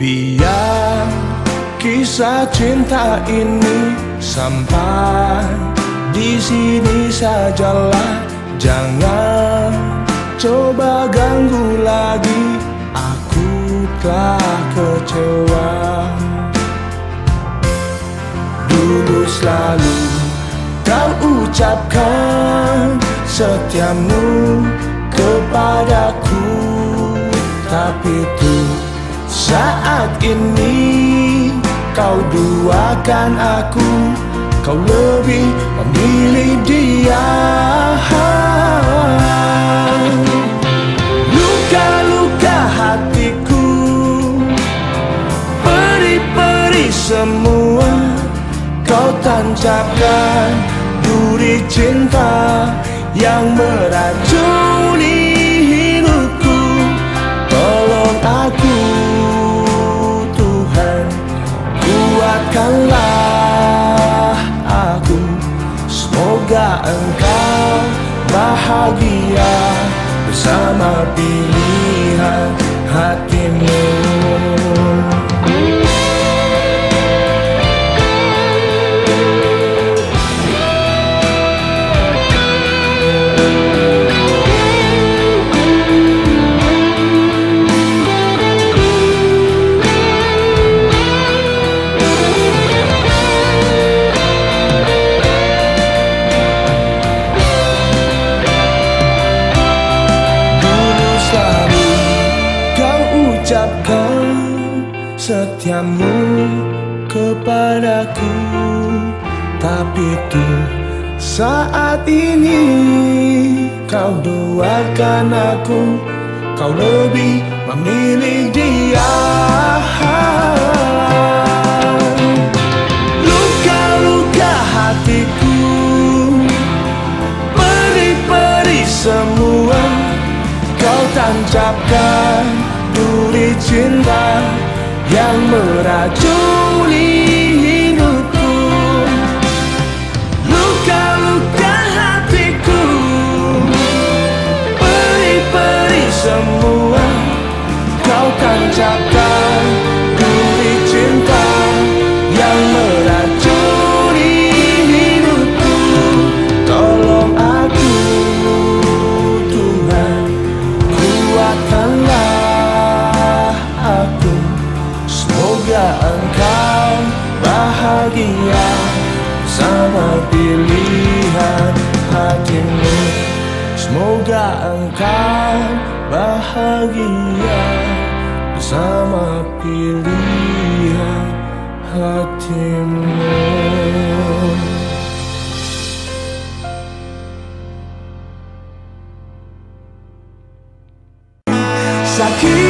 Biar kisah cinta ini sampai di sini sajalah. Jangan coba ganggu lagi. Aku telah kecewa. Dulu selalu kau ucapkan setiamu kepadaku. Tapi tuh saat ini kau duakan aku. Kau lebih memilih dia. Luka-luka hatiku. Peri-peri semua. Kau tancapkan duri cinta Yang meracuni Semoga engkau bahagia bersama pilihan ucapkan setiamu kepadaku. Tapi tuh saat ini kau doakan aku. Kau lebih memilih dia. Luka-luka hatiku Peri-peri semua. Kau tancapkan cinta yang meracuni hidupku. Luka-luka hatiku. Peri-peri semua Kau tancapkan duri cinta yang meracuni hidupku. Tolong aku Tuhan kuatkanlah sama pilihan hatimu. Semoga engkau bahagia bersama pilihan hatimu. Sakit,